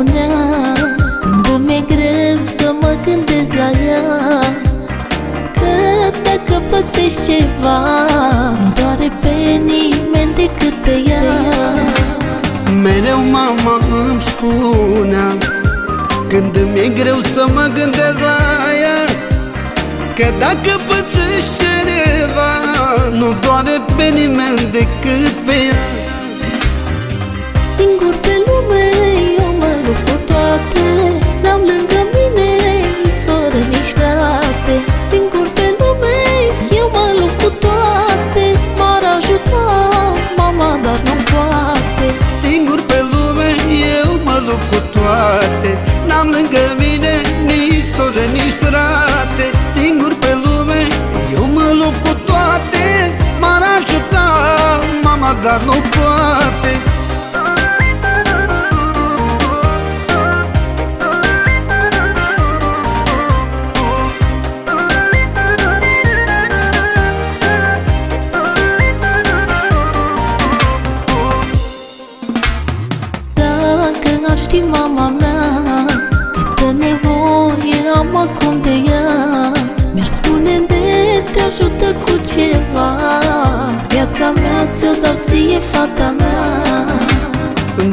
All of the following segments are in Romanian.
spunea Când îmi e greu să mă gândesc la ea Că dacă pățești ceva Nu doare pe nimeni decât pe ea. Mereu mama îmi spunea Când îmi e greu să mă gândesc la ea Că dacă pățești cineva Nu doare pe nimeni decât pe ea lupt cu toate. N-am lângă mine nici soră, nici frate Singur pe lume eu mă lupt cu toate. M-ar ajuta mama, dar nu poate Dacă ar ști mama mea Câtă nevoie am acum de ea. Mi-ar spune de te ajută cu ceva. Viața mea ți-o dau ție, fata mea.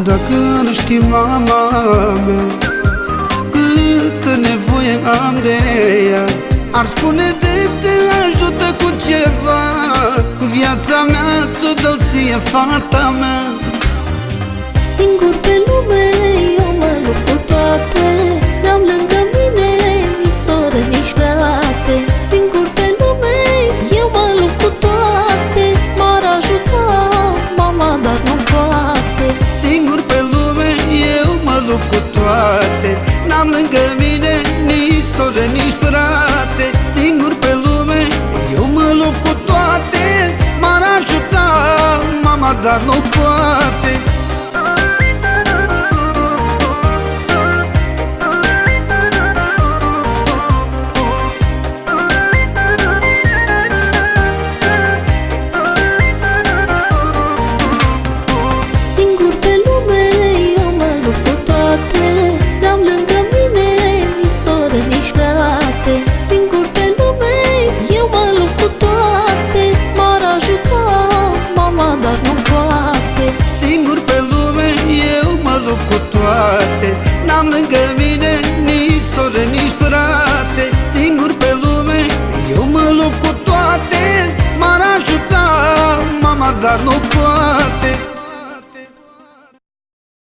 Dacă ar ști mama mea Câtă nevoie am de ea. Ar spune de te ajută cu ceva. Viața mea ți-o dau ție, fata mea Singur pe lume eu mă lupt cu toate. N-am lângă mine nici soră, nici frate. Singur pe lume eu mă lupt cu toate. M-ar ajuta mama, dar nu poate. Singur pe lume eu mă lupt cu toate. N-am lângă mine nici soră, nici frate. Singur pe lume eu mă lupt cu toate. M-ar ajuta mama, dar nu poate lângă mine nici soră, nici frate Singur pe lume. Eu mă lupt cu toate M-ar ajuta mama, dar nu